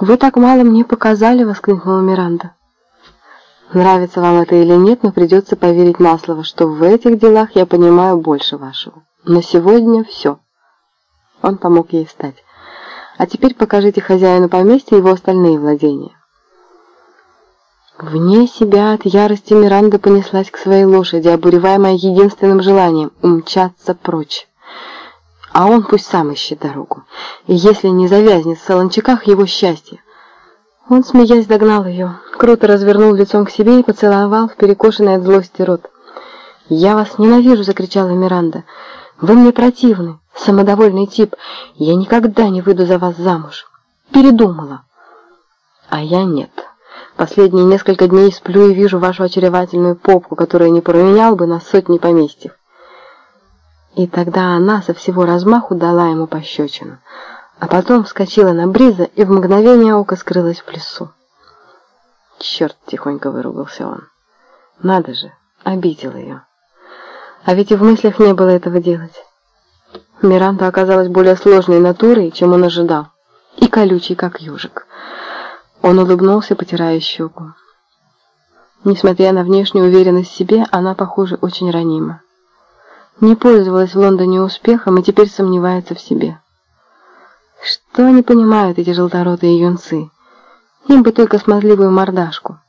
«Вы так мало мне показали!» — воскликнула Миранда. «Нравится вам это или нет, но придется поверить на слово, что в этих делах я понимаю больше вашего. На сегодня все». Он помог ей встать. «А теперь покажите хозяину поместья его остальные владения». Вне себя от ярости Миранда понеслась к своей лошади, обуреваемая единственным желанием — умчаться прочь. А он пусть сам ищет дорогу. И если не завязнет в солончаках его счастье. Он, смеясь, догнал ее, круто развернул лицом к себе и поцеловал в перекошенный от злости рот. «Я вас ненавижу!» — закричала Миранда. «Вы мне противны, самодовольный тип. Я никогда не выйду за вас замуж. Передумала». «А я нет». Последние несколько дней сплю и вижу вашу очаровательную попку, которую не променял бы на сотни поместьев. И тогда она со всего размаху дала ему пощечину, а потом вскочила на Бриза и в мгновение ока скрылась в лесу. «Черт!» — тихонько выругался он. «Надо же, обидел ее. А ведь и в мыслях не было этого делать». Миранда оказалась более сложной натурой, чем он ожидал, и колючей, как южик. Он улыбнулся, потирая щеку. Несмотря на внешнюю уверенность в себе, она, похоже, очень ранима. Не пользовалась в Лондоне успехом и теперь сомневается в себе. Что они понимают, эти желторотые юнцы? Им бы только смазливую мордашку.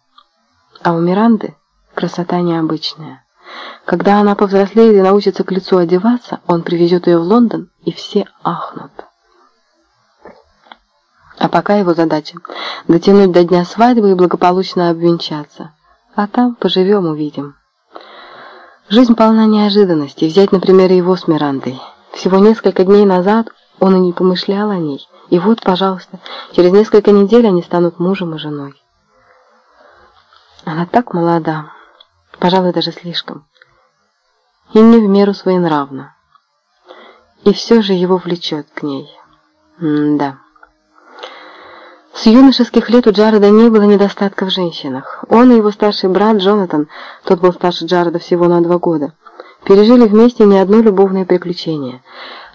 А у Миранды красота необычная. Когда она повзрослеет и научится к лицу одеваться, он привезет ее в Лондон, и все ахнут. А пока его задача – дотянуть до дня свадьбы и благополучно обвенчаться. А там поживем, увидим. Жизнь полна неожиданностей. Взять, например, его с Мирандой. Всего несколько дней назад он и не помышлял о ней. И вот, пожалуйста, через несколько недель они станут мужем и женой. Она так молода, пожалуй, даже слишком. И не в меру своенравна. И все же его влечет к ней. М да. С юношеских лет у Джареда не было недостатка в женщинах. Он и его старший брат Джонатан, тот был старше Джареда всего на два года, пережили вместе не одно любовное приключение.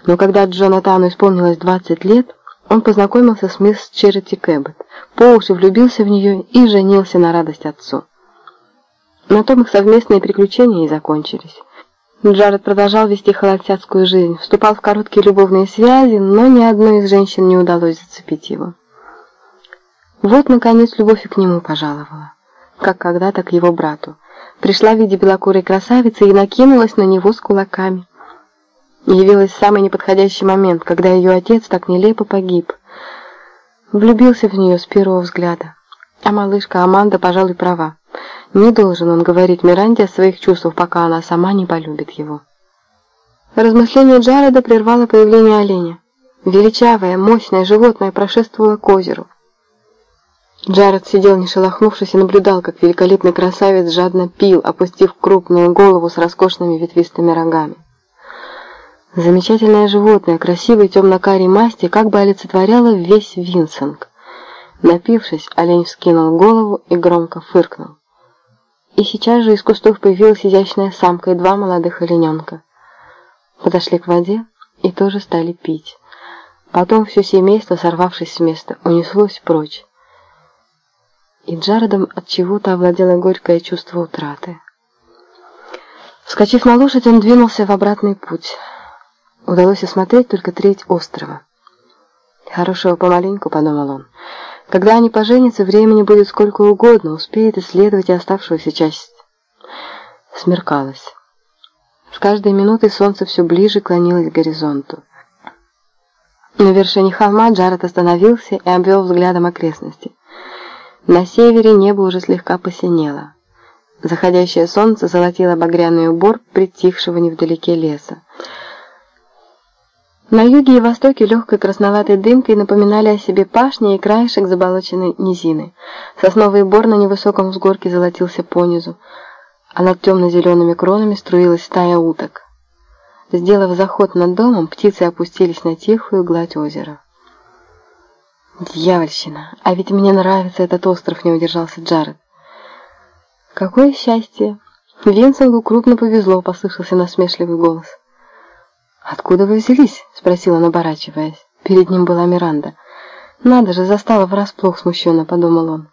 Но когда Джонатану исполнилось 20 лет, он познакомился с мисс Черити Кэббет, по уши влюбился в нее и женился на радость отцу. На том их совместные приключения и закончились. Джаред продолжал вести холостяцкую жизнь, вступал в короткие любовные связи, но ни одной из женщин не удалось зацепить его. Вот, наконец, любовь и к нему пожаловала, как когда-то к его брату. Пришла в виде белокурой красавицы и накинулась на него с кулаками. Явилась самый неподходящий момент, когда ее отец так нелепо погиб. Влюбился в нее с первого взгляда. А малышка Аманда, пожалуй, права. Не должен он говорить Миранде о своих чувствах, пока она сама не полюбит его. Размышление Джареда прервало появление оленя. Величавое, мощное животное прошествовало к озеру. Джаред сидел не шелохнувшись и наблюдал, как великолепный красавец жадно пил, опустив крупную голову с роскошными ветвистыми рогами. Замечательное животное, красивой темно-карей масти, как бы олицетворяло весь Винсинг. Напившись, олень вскинул голову и громко фыркнул. И сейчас же из кустов появилась изящная самка и два молодых олененка. Подошли к воде и тоже стали пить. Потом все семейство, сорвавшись с места, унеслось прочь и Джаредом от чего-то овладело горькое чувство утраты. Вскочив на лошадь, он двинулся в обратный путь. Удалось осмотреть только треть острова. «Хорошего помаленьку», — подумал он. «Когда они поженятся, времени будет сколько угодно, успеет исследовать и оставшуюся часть». Смеркалось. С каждой минутой солнце все ближе клонилось к горизонту. На вершине холма Джаред остановился и обвел взглядом окрестности. На севере небо уже слегка посинело. Заходящее солнце золотило багряный убор притихшего невдалеке леса. На юге и востоке легкой красноватой дымкой напоминали о себе пашни и краешек заболоченной низины. Сосновый бор на невысоком взгорке золотился понизу, а над темно-зелеными кронами струилась стая уток. Сделав заход над домом, птицы опустились на тихую гладь озера. «Дьявольщина! А ведь мне нравится этот остров», — не удержался Джаред. «Какое счастье!» Винсенгу крупно повезло, послышался насмешливый голос. «Откуда вы взялись?» — спросил он, оборачиваясь. Перед ним была Миранда. «Надо же, застала врасплох», — смущенно подумал он.